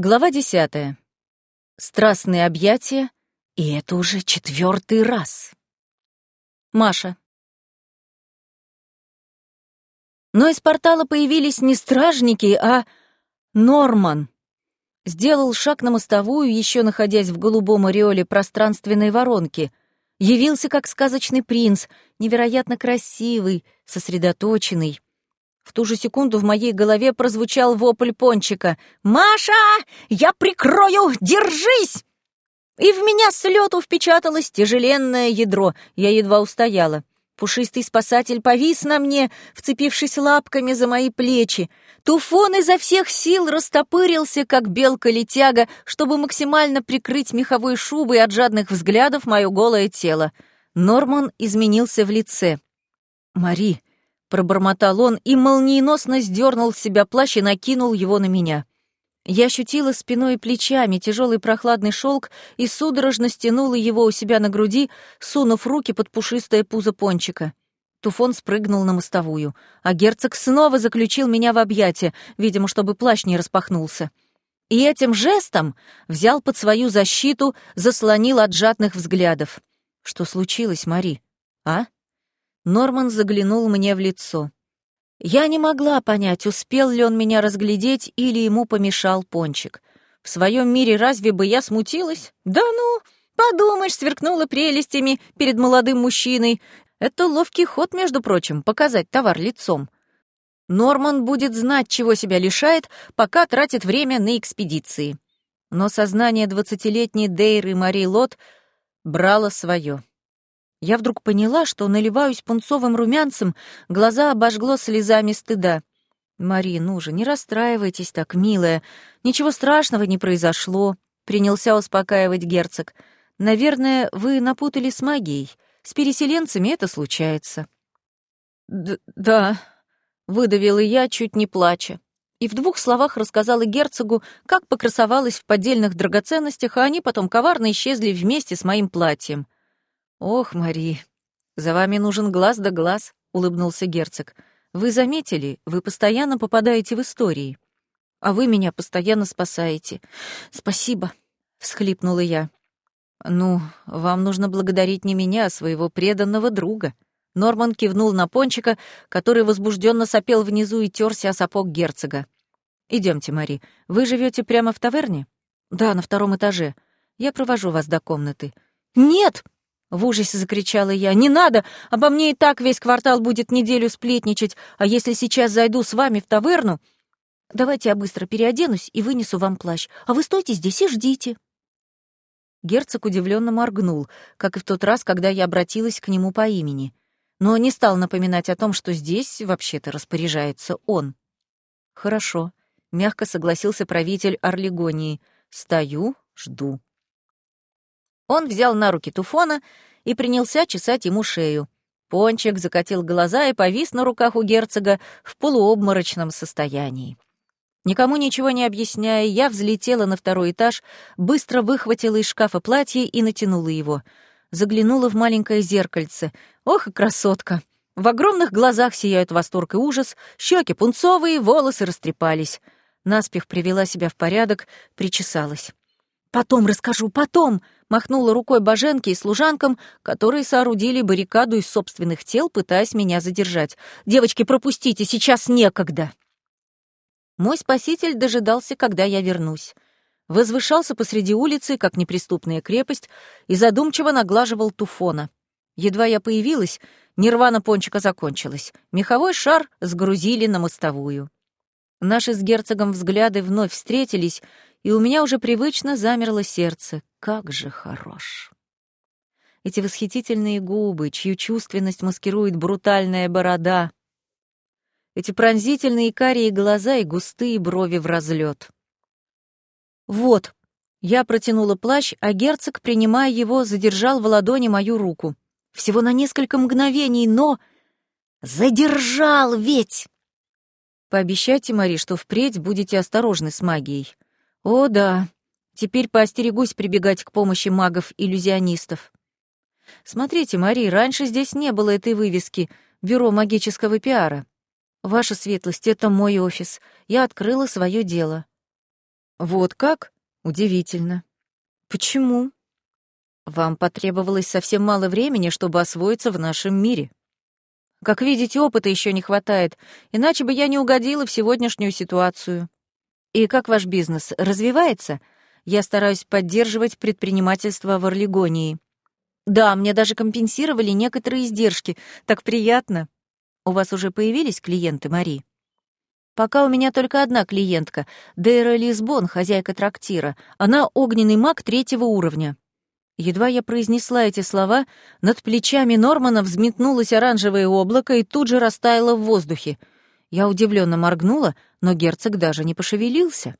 Глава десятая. Страстные объятия, и это уже четвертый раз. Маша. Но из портала появились не стражники, а Норман. Сделал шаг на мостовую, еще находясь в голубом ореоле пространственной воронки. Явился как сказочный принц, невероятно красивый, сосредоточенный. В ту же секунду в моей голове прозвучал вопль пончика. «Маша, я прикрою! Держись!» И в меня с лету впечаталось тяжеленное ядро. Я едва устояла. Пушистый спасатель повис на мне, вцепившись лапками за мои плечи. Туфон изо всех сил растопырился, как белка-летяга, чтобы максимально прикрыть меховой шубой от жадных взглядов мое голое тело. Норман изменился в лице. «Мари, Пробормотал он и молниеносно сдернул с себя плащ и накинул его на меня. Я ощутила спиной и плечами тяжелый прохладный шелк и судорожно стянула его у себя на груди, сунув руки под пушистое пузо пончика. Туфон спрыгнул на мостовую, а герцог снова заключил меня в объятия, видимо, чтобы плащ не распахнулся. И этим жестом взял под свою защиту, заслонил от жадных взглядов. Что случилось, Мари? А? Норман заглянул мне в лицо. Я не могла понять, успел ли он меня разглядеть или ему помешал пончик. В своем мире разве бы я смутилась? Да ну, подумаешь, сверкнула прелестями перед молодым мужчиной. Это ловкий ход, между прочим, показать товар лицом. Норман будет знать, чего себя лишает, пока тратит время на экспедиции. Но сознание двадцатилетней Дейры Мари Лот брало свое. Я вдруг поняла, что наливаюсь пунцовым румянцем, глаза обожгло слезами стыда. «Мари, ну же, не расстраивайтесь так, милая. Ничего страшного не произошло», — принялся успокаивать герцог. «Наверное, вы напутали с магией. С переселенцами это случается». Д «Да», — выдавила я, чуть не плача. И в двух словах рассказала герцогу, как покрасовалась в поддельных драгоценностях, а они потом коварно исчезли вместе с моим платьем. «Ох, Мари, за вами нужен глаз да глаз», — улыбнулся герцог. «Вы заметили, вы постоянно попадаете в истории. А вы меня постоянно спасаете. Спасибо», — всхлипнула я. «Ну, вам нужно благодарить не меня, а своего преданного друга». Норман кивнул на пончика, который возбужденно сопел внизу и терся о сапог герцога. Идемте, Мари. Вы живете прямо в таверне? Да, на втором этаже. Я провожу вас до комнаты. Нет! В ужасе закричала я. «Не надо! Обо мне и так весь квартал будет неделю сплетничать, а если сейчас зайду с вами в таверну...» «Давайте я быстро переоденусь и вынесу вам плащ, а вы стойте здесь и ждите». Герцог удивленно моргнул, как и в тот раз, когда я обратилась к нему по имени, но не стал напоминать о том, что здесь вообще-то распоряжается он. «Хорошо», — мягко согласился правитель Орлегонии. «Стою, жду». Он взял на руки Туфона и принялся чесать ему шею. Пончик закатил глаза и повис на руках у герцога в полуобморочном состоянии. Никому ничего не объясняя, я взлетела на второй этаж, быстро выхватила из шкафа платье и натянула его. Заглянула в маленькое зеркальце. Ох, красотка! В огромных глазах сияют восторг и ужас, щеки пунцовые, волосы растрепались. Наспех привела себя в порядок, причесалась. «Потом расскажу, потом!» — махнула рукой боженке и служанкам, которые соорудили баррикаду из собственных тел, пытаясь меня задержать. «Девочки, пропустите, сейчас некогда!» Мой спаситель дожидался, когда я вернусь. Возвышался посреди улицы, как неприступная крепость, и задумчиво наглаживал туфона. Едва я появилась, нирвана пончика закончилась. Меховой шар сгрузили на мостовую. Наши с герцогом взгляды вновь встретились — и у меня уже привычно замерло сердце. Как же хорош! Эти восхитительные губы, чью чувственность маскирует брутальная борода. Эти пронзительные карие глаза и густые брови в разлет. «Вот», я протянула плащ, а герцог, принимая его, задержал в ладони мою руку. Всего на несколько мгновений, но... Задержал ведь! Пообещайте, Мари, что впредь будете осторожны с магией. О, да. Теперь поостерегусь прибегать к помощи магов-иллюзионистов. Смотрите, Мари, раньше здесь не было этой вывески «Бюро магического пиара». Ваша светлость, это мой офис. Я открыла свое дело. Вот как? Удивительно. Почему? Вам потребовалось совсем мало времени, чтобы освоиться в нашем мире. Как видите, опыта еще не хватает, иначе бы я не угодила в сегодняшнюю ситуацию. И как ваш бизнес развивается? Я стараюсь поддерживать предпринимательство в Орлегонии. Да, мне даже компенсировали некоторые издержки. Так приятно. У вас уже появились клиенты, Мари? Пока у меня только одна клиентка, Дейра Лисбон, хозяйка трактира. Она огненный маг третьего уровня. Едва я произнесла эти слова, над плечами Нормана взметнулось оранжевое облако и тут же растаяло в воздухе. Я удивленно моргнула, но герцог даже не пошевелился.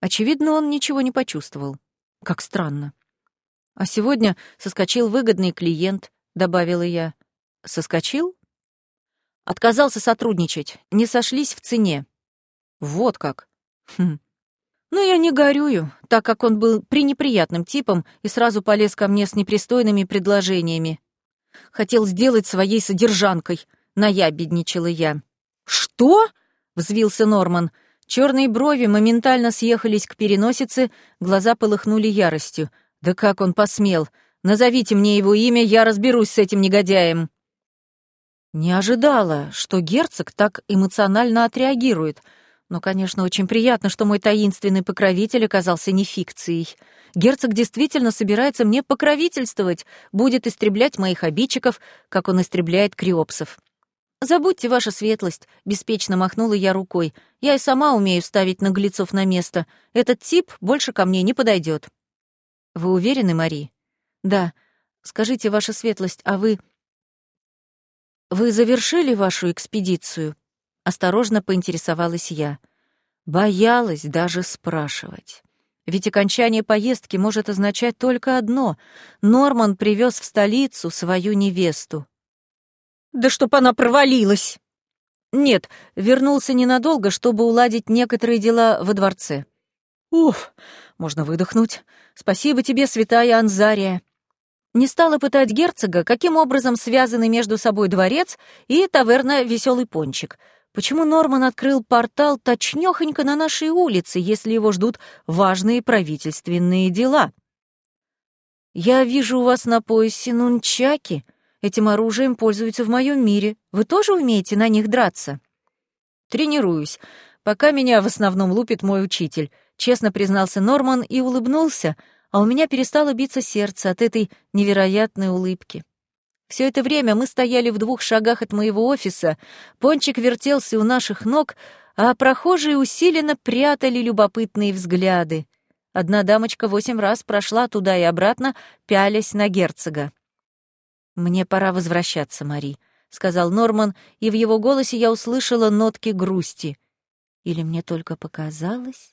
Очевидно, он ничего не почувствовал. Как странно. А сегодня соскочил выгодный клиент, добавила я. Соскочил? Отказался сотрудничать, не сошлись в цене. Вот как. Хм. Ну, я не горюю, так как он был пренеприятным типом и сразу полез ко мне с непристойными предложениями. Хотел сделать своей содержанкой, наябедничала я. «Что?» — взвился Норман. Черные брови моментально съехались к переносице, глаза полыхнули яростью. «Да как он посмел? Назовите мне его имя, я разберусь с этим негодяем». Не ожидала, что герцог так эмоционально отреагирует — но, конечно, очень приятно, что мой таинственный покровитель оказался не фикцией. Герцог действительно собирается мне покровительствовать, будет истреблять моих обидчиков, как он истребляет криопсов. «Забудьте, ваша светлость», — беспечно махнула я рукой. «Я и сама умею ставить наглецов на место. Этот тип больше ко мне не подойдет. «Вы уверены, Мари?» «Да. Скажите, ваша светлость, а вы...» «Вы завершили вашу экспедицию?» Осторожно поинтересовалась я. Боялась даже спрашивать. Ведь окончание поездки может означать только одно — Норман привез в столицу свою невесту. «Да чтоб она провалилась!» «Нет, вернулся ненадолго, чтобы уладить некоторые дела во дворце». «Уф, можно выдохнуть. Спасибо тебе, святая Анзария». Не стала пытать герцога, каким образом связаны между собой дворец и таверна «Веселый пончик», Почему Норман открыл портал точнёхонько на нашей улице, если его ждут важные правительственные дела? Я вижу у вас на поясе нунчаки. Этим оружием пользуются в моем мире. Вы тоже умеете на них драться? Тренируюсь. Пока меня в основном лупит мой учитель. Честно признался Норман и улыбнулся, а у меня перестало биться сердце от этой невероятной улыбки. Все это время мы стояли в двух шагах от моего офиса, пончик вертелся у наших ног, а прохожие усиленно прятали любопытные взгляды. Одна дамочка восемь раз прошла туда и обратно, пялясь на герцога. «Мне пора возвращаться, Мари», — сказал Норман, и в его голосе я услышала нотки грусти. Или мне только показалось?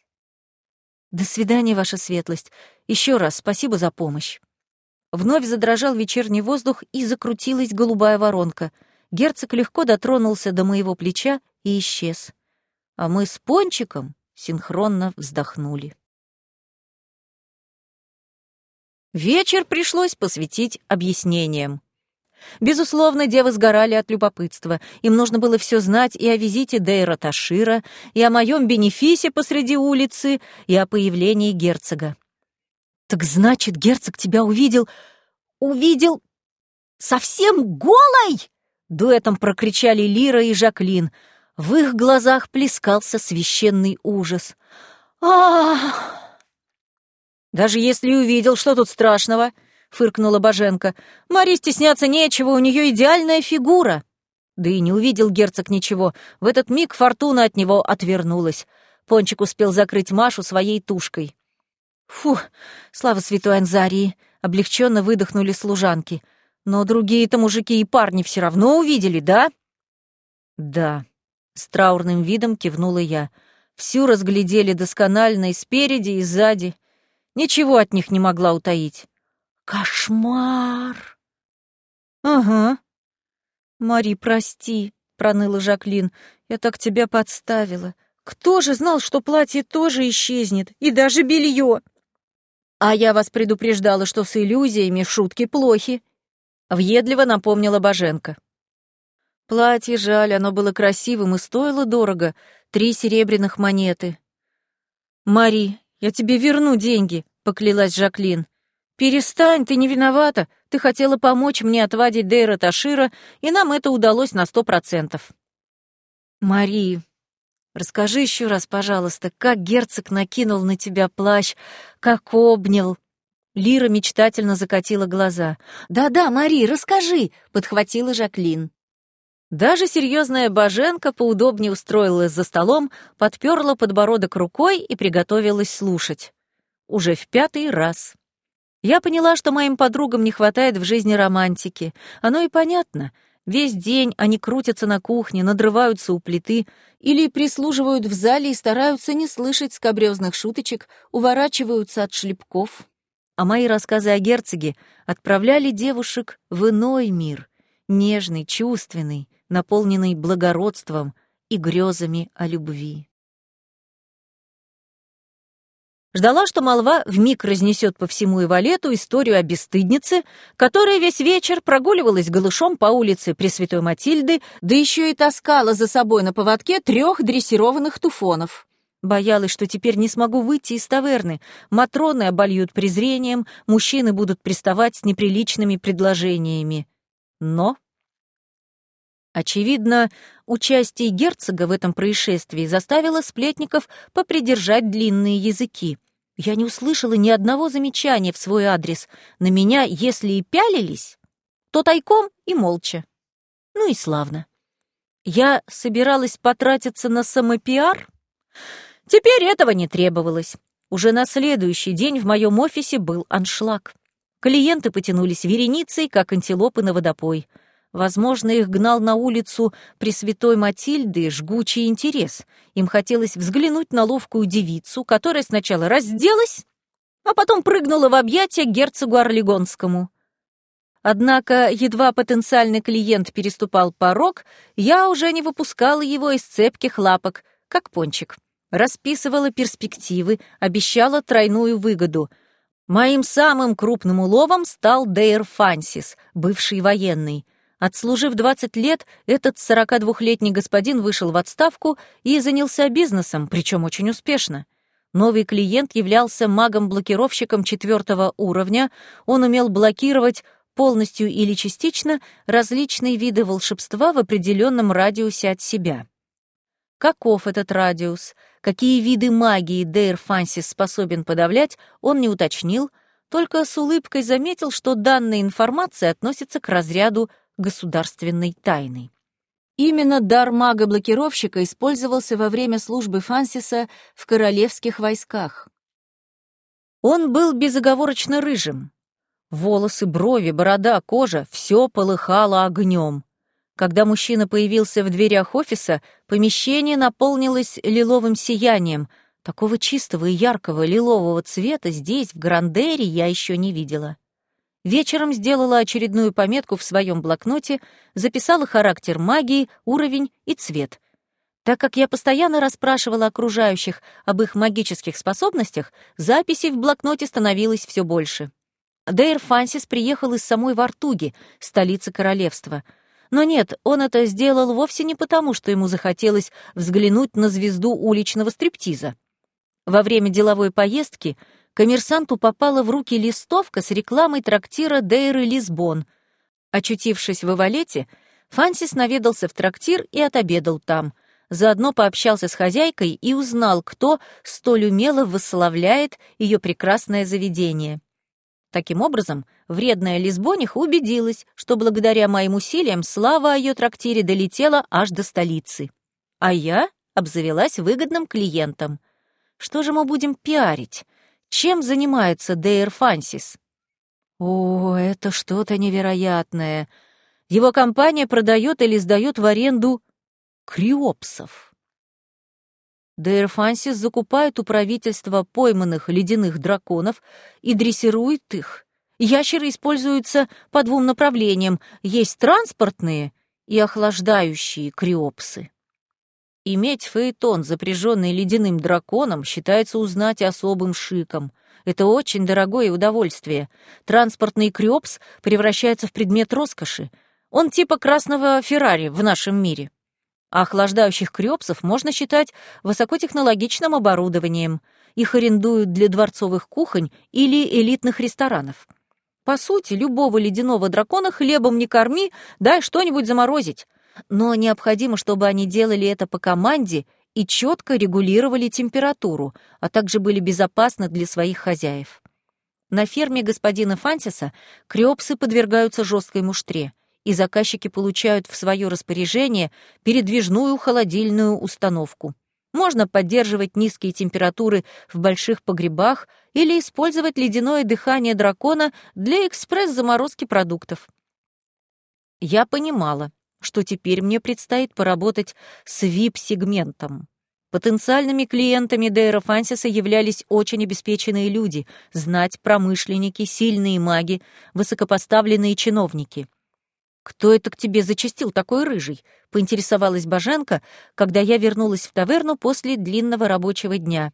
«До свидания, ваша светлость. Еще раз спасибо за помощь». Вновь задрожал вечерний воздух и закрутилась голубая воронка. Герцог легко дотронулся до моего плеча и исчез. А мы с Пончиком синхронно вздохнули. Вечер пришлось посвятить объяснениям. Безусловно, девы сгорали от любопытства. Им нужно было все знать и о визите Дейра Ташира, и о моем бенефисе посреди улицы, и о появлении герцога. «Так значит, герцог тебя увидел... увидел... совсем голой?» Дуэтом прокричали Лира и Жаклин. В их глазах плескался священный ужас. «Ах!» «Даже если увидел, что тут страшного?» — фыркнула Боженко. «Маре стесняться нечего, у нее идеальная фигура». Да и не увидел герцог ничего. В этот миг фортуна от него отвернулась. Пончик успел закрыть Машу своей тушкой. Фу, слава святой Анзарии, облегченно выдохнули служанки. Но другие-то мужики и парни все равно увидели, да? Да, с траурным видом кивнула я. Всю разглядели досконально и спереди, и сзади. Ничего от них не могла утаить. Кошмар! Ага. Мари, прости, проныла Жаклин. Я так тебя подставила. Кто же знал, что платье тоже исчезнет, и даже белье? «А я вас предупреждала, что с иллюзиями шутки плохи», — въедливо напомнила Боженко. Платье жаль, оно было красивым и стоило дорого, три серебряных монеты. «Мари, я тебе верну деньги», — поклялась Жаклин. «Перестань, ты не виновата. Ты хотела помочь мне отвадить Дейра Ташира, и нам это удалось на сто процентов». «Мари, расскажи еще раз, пожалуйста, как герцог накинул на тебя плащ, как обнял». Лира мечтательно закатила глаза. «Да-да, Мари, расскажи!» — подхватила Жаклин. Даже серьезная Боженка поудобнее устроилась за столом, подперла подбородок рукой и приготовилась слушать. Уже в пятый раз. Я поняла, что моим подругам не хватает в жизни романтики. Оно и понятно. Весь день они крутятся на кухне, надрываются у плиты или прислуживают в зале и стараются не слышать скобрёзных шуточек, уворачиваются от шлепков. А мои рассказы о герцоге отправляли девушек в иной мир, нежный, чувственный, наполненный благородством и грезами о любви. Ждала, что молва вмиг разнесет по всему Ивалету историю о бесстыднице, которая весь вечер прогуливалась голышом по улице Пресвятой Матильды, да еще и таскала за собой на поводке трех дрессированных туфонов. Боялась, что теперь не смогу выйти из таверны. Матроны обольют презрением, мужчины будут приставать с неприличными предложениями. Но... Очевидно, участие герцога в этом происшествии заставило сплетников попридержать длинные языки. Я не услышала ни одного замечания в свой адрес. На меня, если и пялились, то тайком и молча. Ну и славно. Я собиралась потратиться на самопиар? Теперь этого не требовалось. Уже на следующий день в моем офисе был аншлаг. Клиенты потянулись вереницей, как антилопы на водопой — Возможно, их гнал на улицу Пресвятой Матильды жгучий интерес. Им хотелось взглянуть на ловкую девицу, которая сначала разделась, а потом прыгнула в объятия герцогу Орлегонскому. Однако, едва потенциальный клиент переступал порог, я уже не выпускала его из цепких лапок, как пончик. Расписывала перспективы, обещала тройную выгоду. Моим самым крупным уловом стал Дейр Фансис, бывший военный — Отслужив 20 лет, этот 42-летний господин вышел в отставку и занялся бизнесом, причем очень успешно. Новый клиент являлся магом-блокировщиком четвертого уровня, он умел блокировать полностью или частично различные виды волшебства в определенном радиусе от себя. Каков этот радиус, какие виды магии Дейр Фансис способен подавлять, он не уточнил, только с улыбкой заметил, что данная информация относится к разряду государственной тайны. Именно дар мага-блокировщика использовался во время службы Фансиса в королевских войсках. Он был безоговорочно рыжим. Волосы, брови, борода, кожа — все полыхало огнем. Когда мужчина появился в дверях офиса, помещение наполнилось лиловым сиянием. Такого чистого и яркого лилового цвета здесь, в Грандере, я еще не видела. Вечером сделала очередную пометку в своем блокноте, записала характер магии, уровень и цвет. Так как я постоянно расспрашивала окружающих об их магических способностях, записей в блокноте становилось все больше. Дейр Фансис приехал из самой Вартуги, столицы королевства. Но нет, он это сделал вовсе не потому, что ему захотелось взглянуть на звезду уличного стриптиза. Во время деловой поездки коммерсанту попала в руки листовка с рекламой трактира Дейры Лисбон. Очутившись в Эвалете, Фансис наведался в трактир и отобедал там. Заодно пообщался с хозяйкой и узнал, кто столь умело восславляет ее прекрасное заведение. Таким образом, вредная Лисбониха убедилась, что благодаря моим усилиям слава о ее трактире долетела аж до столицы. А я обзавелась выгодным клиентом. Что же мы будем пиарить? Чем занимается Дейр Фансис? О, это что-то невероятное. Его компания продает или сдает в аренду криопсов. Дейр Фансис закупает у правительства пойманных ледяных драконов и дрессирует их. Ящеры используются по двум направлениям. Есть транспортные и охлаждающие криопсы. Иметь фаэтон, запряженный ледяным драконом, считается узнать особым шиком. Это очень дорогое удовольствие. Транспортный крёпс превращается в предмет роскоши. Он типа красного Феррари в нашем мире. А охлаждающих крёпсов можно считать высокотехнологичным оборудованием. их арендуют для дворцовых кухонь или элитных ресторанов. По сути, любого ледяного дракона хлебом не корми, дай что-нибудь заморозить. Но необходимо, чтобы они делали это по команде и четко регулировали температуру, а также были безопасны для своих хозяев. На ферме господина Фантиса криопсы подвергаются жесткой муштре, и заказчики получают в свое распоряжение передвижную холодильную установку. Можно поддерживать низкие температуры в больших погребах или использовать ледяное дыхание дракона для экспресс-заморозки продуктов. Я понимала, что теперь мне предстоит поработать с VIP-сегментом. Потенциальными клиентами Дейра Фансиса являлись очень обеспеченные люди, знать промышленники, сильные маги, высокопоставленные чиновники. «Кто это к тебе зачастил такой рыжий?» — поинтересовалась Баженко, когда я вернулась в таверну после длинного рабочего дня.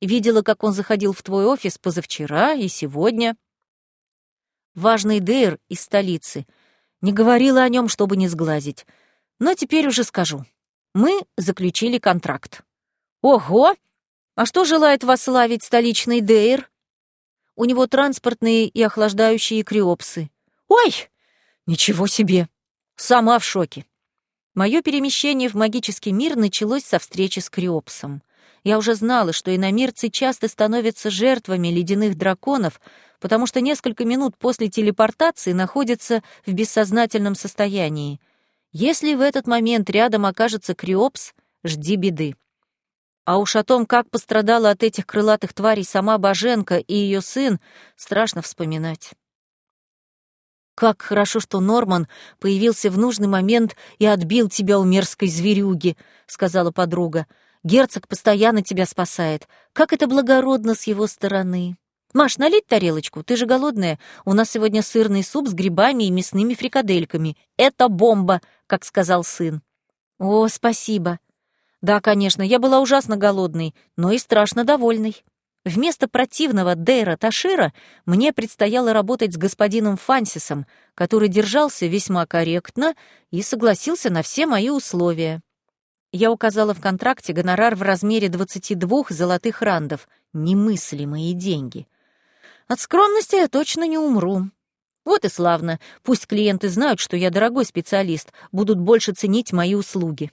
Видела, как он заходил в твой офис позавчера и сегодня. Важный Дейр из столицы. Не говорила о нем, чтобы не сглазить. Но теперь уже скажу. Мы заключили контракт. Ого! А что желает вас славить столичный Дейр? У него транспортные и охлаждающие криопсы. Ой! Ничего себе! Сама в шоке. Мое перемещение в магический мир началось со встречи с Криопсом. Я уже знала, что иномирцы часто становятся жертвами ледяных драконов, потому что несколько минут после телепортации находятся в бессознательном состоянии. Если в этот момент рядом окажется Криопс, жди беды. А уж о том, как пострадала от этих крылатых тварей сама Боженко и ее сын, страшно вспоминать. «Как хорошо, что Норман появился в нужный момент и отбил тебя у мерзкой зверюги», — сказала подруга. «Герцог постоянно тебя спасает. Как это благородно с его стороны». «Маш, налить тарелочку? Ты же голодная. У нас сегодня сырный суп с грибами и мясными фрикадельками. Это бомба!» — как сказал сын. «О, спасибо!» «Да, конечно, я была ужасно голодной, но и страшно довольной». Вместо противного Дейра Ташира мне предстояло работать с господином Фансисом, который держался весьма корректно и согласился на все мои условия. Я указала в контракте гонорар в размере 22 золотых рандов, немыслимые деньги. От скромности я точно не умру. Вот и славно, пусть клиенты знают, что я дорогой специалист, будут больше ценить мои услуги.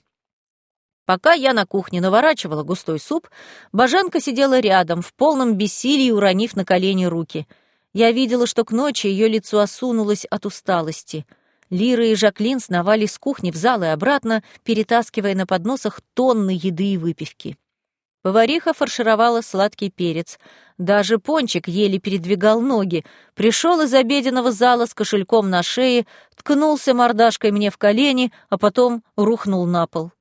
Пока я на кухне наворачивала густой суп, Бажанка сидела рядом, в полном бессилии уронив на колени руки. Я видела, что к ночи ее лицо осунулось от усталости. Лира и Жаклин сновали с кухни в зал и обратно, перетаскивая на подносах тонны еды и выпивки. Повариха фаршировала сладкий перец. Даже Пончик еле передвигал ноги. Пришел из обеденного зала с кошельком на шее, ткнулся мордашкой мне в колени, а потом рухнул на пол.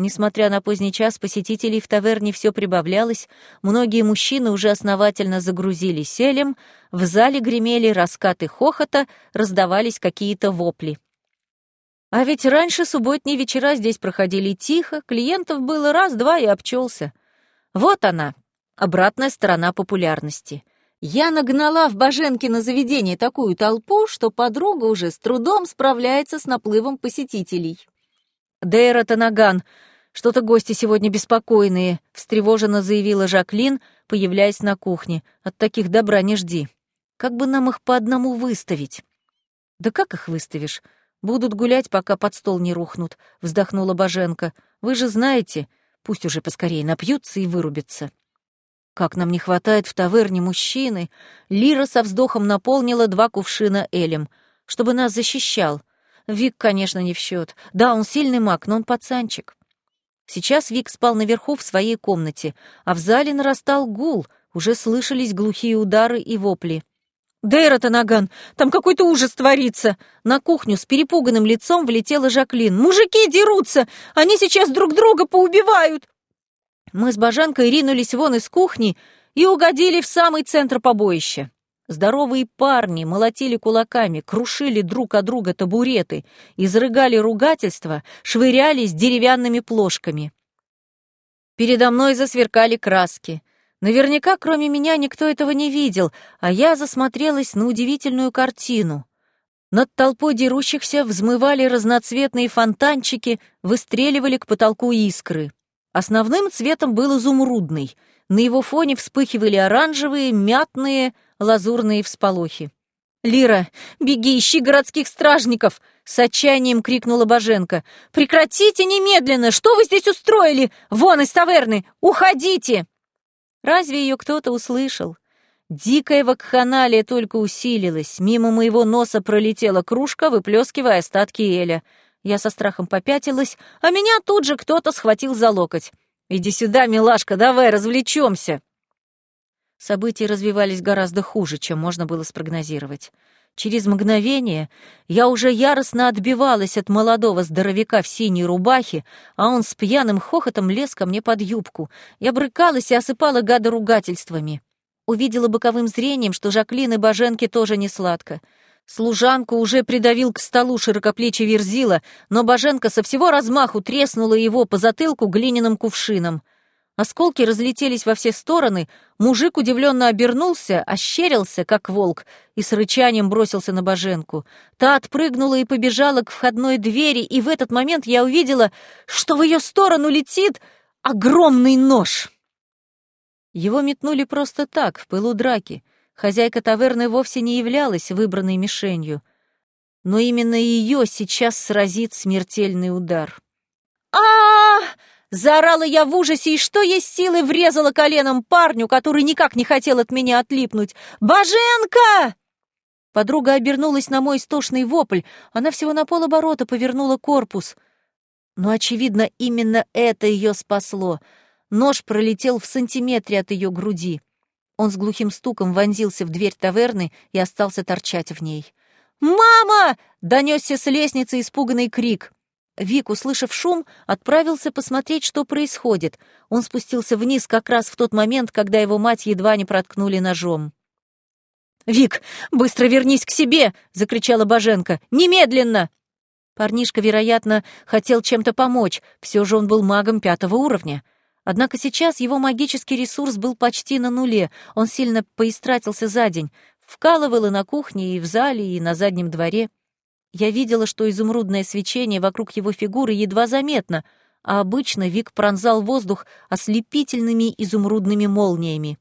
Несмотря на поздний час, посетителей в таверне все прибавлялось, многие мужчины уже основательно загрузились селем, в зале гремели раскаты хохота, раздавались какие-то вопли. А ведь раньше субботние вечера здесь проходили тихо, клиентов было раз-два и обчелся. Вот она, обратная сторона популярности. Я нагнала в Боженкино заведение такую толпу, что подруга уже с трудом справляется с наплывом посетителей. Дейра Танаган, что-то гости сегодня беспокойные», — встревоженно заявила Жаклин, появляясь на кухне. «От таких добра не жди. Как бы нам их по одному выставить?» «Да как их выставишь? Будут гулять, пока под стол не рухнут», — вздохнула Боженко. «Вы же знаете, пусть уже поскорее напьются и вырубятся». «Как нам не хватает в таверне мужчины!» Лира со вздохом наполнила два кувшина элем, чтобы нас защищал. Вик, конечно, не в счет. Да, он сильный маг, но он пацанчик. Сейчас Вик спал наверху в своей комнате, а в зале нарастал гул, уже слышались глухие удары и вопли. «Дейра Танаган, там какой-то ужас творится!» На кухню с перепуганным лицом влетела Жаклин. «Мужики дерутся! Они сейчас друг друга поубивают!» Мы с Бажанкой ринулись вон из кухни и угодили в самый центр побоища. Здоровые парни молотили кулаками, крушили друг от друга табуреты, изрыгали ругательства, швырялись деревянными плошками. Передо мной засверкали краски. Наверняка, кроме меня, никто этого не видел, а я засмотрелась на удивительную картину. Над толпой дерущихся взмывали разноцветные фонтанчики, выстреливали к потолку искры. Основным цветом был изумрудный — На его фоне вспыхивали оранжевые, мятные, лазурные всполохи. «Лира, беги, ищи городских стражников!» — с отчаянием крикнула Боженко. «Прекратите немедленно! Что вы здесь устроили? Вон из таверны! Уходите!» Разве ее кто-то услышал? Дикая вакханалия только усилилась. Мимо моего носа пролетела кружка, выплескивая остатки эля. Я со страхом попятилась, а меня тут же кто-то схватил за локоть. «Иди сюда, милашка, давай развлечемся!» События развивались гораздо хуже, чем можно было спрогнозировать. Через мгновение я уже яростно отбивалась от молодого здоровяка в синей рубахе, а он с пьяным хохотом лез ко мне под юбку. Я брыкалась и осыпала гада ругательствами. Увидела боковым зрением, что Жаклин и Боженке тоже не сладко. Служанку уже придавил к столу широкоплечий верзила, но Боженка со всего размаху треснула его по затылку глиняным кувшином. Осколки разлетелись во все стороны, мужик удивленно обернулся, ощерился, как волк, и с рычанием бросился на Боженку. Та отпрыгнула и побежала к входной двери, и в этот момент я увидела, что в ее сторону летит огромный нож. Его метнули просто так, в пылу драки. Хозяйка таверны вовсе не являлась выбранной мишенью. Но именно ее сейчас сразит смертельный удар. а, -а, -а Заорала я в ужасе и что есть силы врезала коленом парню, который никак не хотел от меня отлипнуть. «Боженка!» Подруга обернулась на мой истошный вопль. Она всего на полоборота повернула корпус. Но, очевидно, именно это ее спасло. Нож пролетел в сантиметре от ее груди. Он с глухим стуком вонзился в дверь таверны и остался торчать в ней. «Мама!» — донесся с лестницы испуганный крик. Вик, услышав шум, отправился посмотреть, что происходит. Он спустился вниз как раз в тот момент, когда его мать едва не проткнули ножом. «Вик, быстро вернись к себе!» — закричала Боженко. «Немедленно!» Парнишка, вероятно, хотел чем-то помочь, все же он был магом пятого уровня. Однако сейчас его магический ресурс был почти на нуле, он сильно поистратился за день, вкалывал и на кухне, и в зале, и на заднем дворе. Я видела, что изумрудное свечение вокруг его фигуры едва заметно, а обычно Вик пронзал воздух ослепительными изумрудными молниями.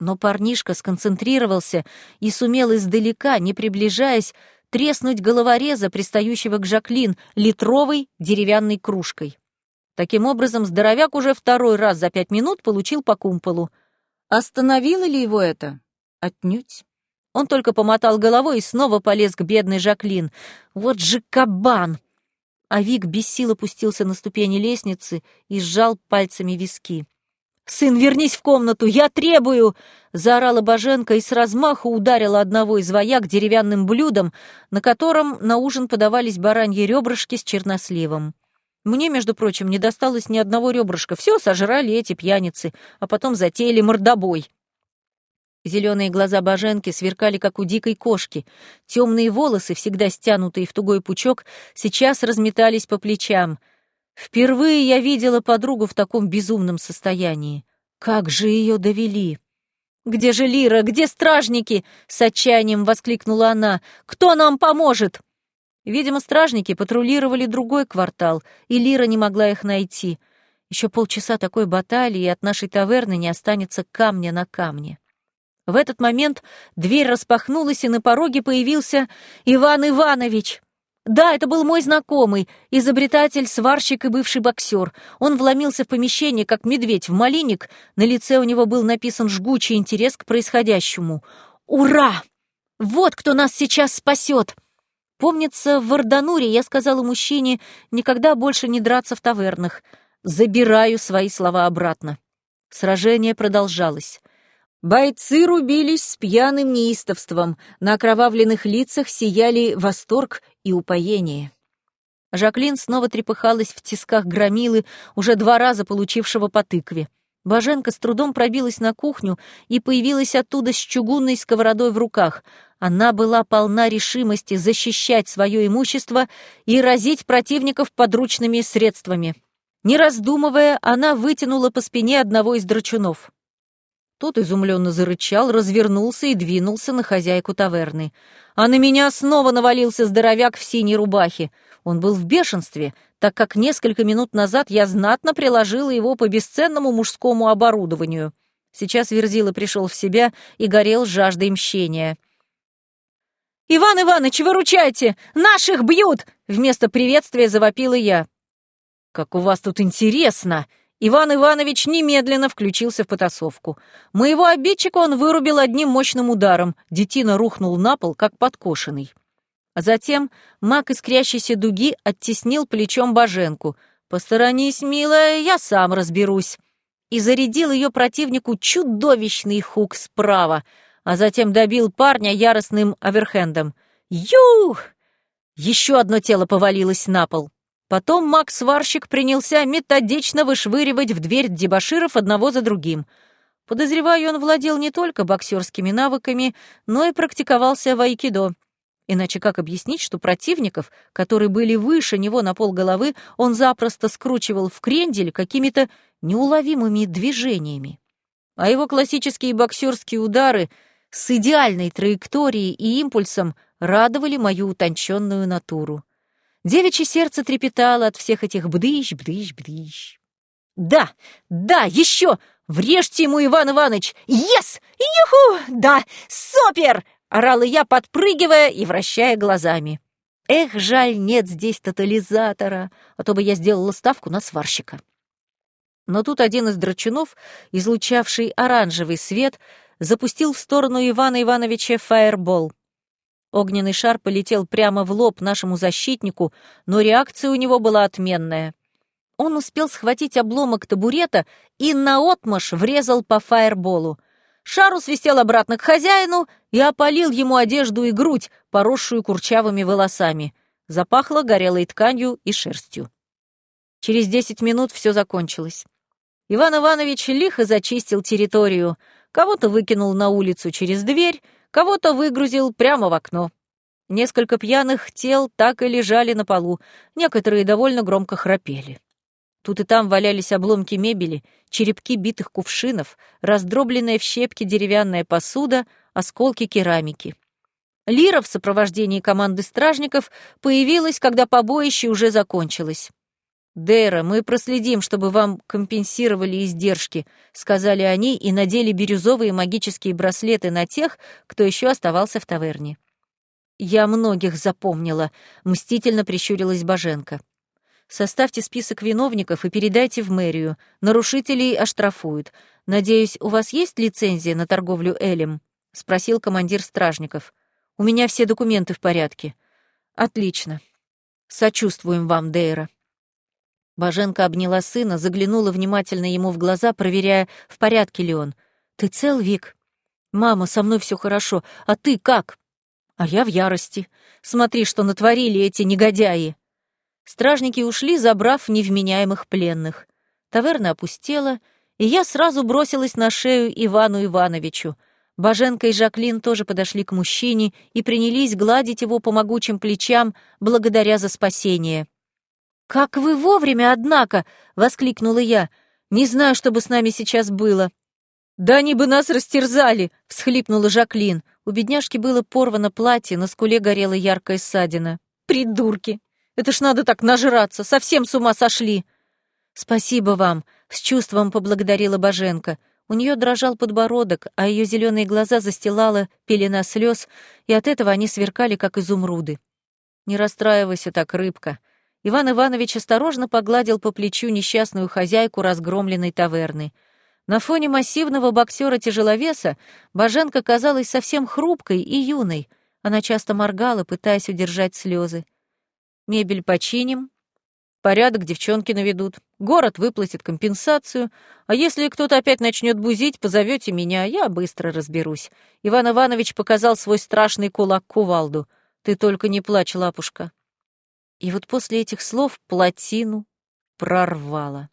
Но парнишка сконцентрировался и сумел издалека, не приближаясь, треснуть головореза, пристающего к Жаклин, литровой деревянной кружкой. Таким образом, здоровяк уже второй раз за пять минут получил по кумполу. Остановило ли его это? Отнюдь. Он только помотал головой и снова полез к бедной Жаклин. Вот же кабан! А Вик без сил опустился на ступени лестницы и сжал пальцами виски. «Сын, вернись в комнату! Я требую!» — заорала Боженко и с размаху ударила одного из вояк деревянным блюдом, на котором на ужин подавались бараньи ребрышки с черносливом. Мне, между прочим, не досталось ни одного ребрышка. Все сожрали эти пьяницы, а потом затеяли мордобой. Зеленые глаза Боженки сверкали, как у дикой кошки. Темные волосы, всегда стянутые в тугой пучок, сейчас разметались по плечам. Впервые я видела подругу в таком безумном состоянии. Как же ее довели! «Где же Лира? Где стражники?» — с отчаянием воскликнула она. «Кто нам поможет?» Видимо, стражники патрулировали другой квартал, и Лира не могла их найти. Еще полчаса такой баталии, и от нашей таверны не останется камня на камне. В этот момент дверь распахнулась, и на пороге появился Иван Иванович. Да, это был мой знакомый, изобретатель, сварщик и бывший боксер. Он вломился в помещение, как медведь в малиник. На лице у него был написан жгучий интерес к происходящему. «Ура! Вот кто нас сейчас спасет!» Помнится, в Вардануре я сказала мужчине никогда больше не драться в тавернах. Забираю свои слова обратно. Сражение продолжалось. Бойцы рубились с пьяным неистовством, на окровавленных лицах сияли восторг и упоение. Жаклин снова трепыхалась в тисках громилы, уже два раза получившего по тыкве. Боженко с трудом пробилась на кухню и появилась оттуда с чугунной сковородой в руках. Она была полна решимости защищать свое имущество и разить противников подручными средствами. Не раздумывая, она вытянула по спине одного из драчунов. Тот изумленно зарычал, развернулся и двинулся на хозяйку таверны. А на меня снова навалился здоровяк в синей рубахе. Он был в бешенстве, так как несколько минут назад я знатно приложила его по бесценному мужскому оборудованию. Сейчас Верзила пришел в себя и горел жаждой мщения. «Иван Иванович, выручайте! Наших бьют!» Вместо приветствия завопила я. «Как у вас тут интересно!» Иван Иванович немедленно включился в потасовку. Моего обидчика он вырубил одним мощным ударом. Детина рухнул на пол, как подкошенный. А затем маг искрящейся дуги оттеснил плечом Боженку. «Посторонись, милая, я сам разберусь» и зарядил ее противнику чудовищный хук справа, а затем добил парня яростным оверхендом. «Юх!» Еще одно тело повалилось на пол. Потом Макс-сварщик принялся методично вышвыривать в дверь дебоширов одного за другим. Подозреваю, он владел не только боксерскими навыками, но и практиковался в айкидо. Иначе как объяснить, что противников, которые были выше него на полголовы, он запросто скручивал в крендель какими-то неуловимыми движениями? А его классические боксерские удары с идеальной траекторией и импульсом радовали мою утонченную натуру. Девичье сердце трепетало от всех этих бдыщ, бдыщ, бдыщ. «Да, да, еще! Врежьте ему, Иван Иванович! Ес! Юху! Да, супер!» — орала я, подпрыгивая и вращая глазами. Эх, жаль, нет здесь тотализатора, а то бы я сделала ставку на сварщика. Но тут один из драчунов, излучавший оранжевый свет, запустил в сторону Ивана Ивановича фаербол. Огненный шар полетел прямо в лоб нашему защитнику, но реакция у него была отменная. Он успел схватить обломок табурета и наотмашь врезал по фаерболу. Шару свистел обратно к хозяину и опалил ему одежду и грудь, поросшую курчавыми волосами. Запахло горелой тканью и шерстью. Через десять минут все закончилось. Иван Иванович лихо зачистил территорию, кого-то выкинул на улицу через дверь, кого-то выгрузил прямо в окно. Несколько пьяных тел так и лежали на полу, некоторые довольно громко храпели. Тут и там валялись обломки мебели, черепки битых кувшинов, раздробленная в щепки деревянная посуда, осколки керамики. Лира в сопровождении команды стражников появилась, когда побоище уже закончилось. «Дейра, мы проследим, чтобы вам компенсировали издержки», — сказали они и надели бирюзовые магические браслеты на тех, кто еще оставался в таверне. «Я многих запомнила», — мстительно прищурилась Боженко. Составьте список виновников и передайте в мэрию. Нарушителей оштрафуют. Надеюсь, у вас есть лицензия на торговлю элем?» — спросил командир стражников. «У меня все документы в порядке». «Отлично. Сочувствуем вам, Дейра». Боженко обняла сына, заглянула внимательно ему в глаза, проверяя, в порядке ли он. «Ты цел, Вик?» «Мама, со мной все хорошо. А ты как?» «А я в ярости. Смотри, что натворили эти негодяи!» Стражники ушли, забрав невменяемых пленных. Таверна опустела, и я сразу бросилась на шею Ивану Ивановичу. Боженко и Жаклин тоже подошли к мужчине и принялись гладить его по могучим плечам, благодаря за спасение. «Как вы вовремя, однако!» — воскликнула я. «Не знаю, что бы с нами сейчас было». «Да они бы нас растерзали!» — всхлипнула Жаклин. У бедняжки было порвано платье, на скуле горела яркая ссадина. «Придурки!» Это ж надо так нажраться, совсем с ума сошли!» «Спасибо вам!» — с чувством поблагодарила Боженко. У нее дрожал подбородок, а ее зеленые глаза застилала пелена слез, и от этого они сверкали, как изумруды. «Не расстраивайся так, рыбка!» Иван Иванович осторожно погладил по плечу несчастную хозяйку разгромленной таверны. На фоне массивного боксера-тяжеловеса Боженко казалась совсем хрупкой и юной. Она часто моргала, пытаясь удержать слезы. Мебель починим, порядок девчонки наведут, город выплатит компенсацию, а если кто-то опять начнет бузить, позовете меня, я быстро разберусь. Иван Иванович показал свой страшный кулак кувалду. Ты только не плачь, лапушка. И вот после этих слов плотину прорвало.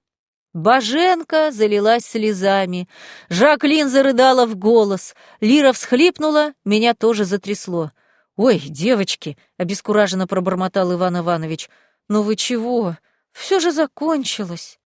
Боженко залилась слезами, Жаклин зарыдала в голос, Лира всхлипнула, меня тоже затрясло — «Ой, девочки!» — обескураженно пробормотал Иван Иванович. «Ну вы чего? Все же закончилось!»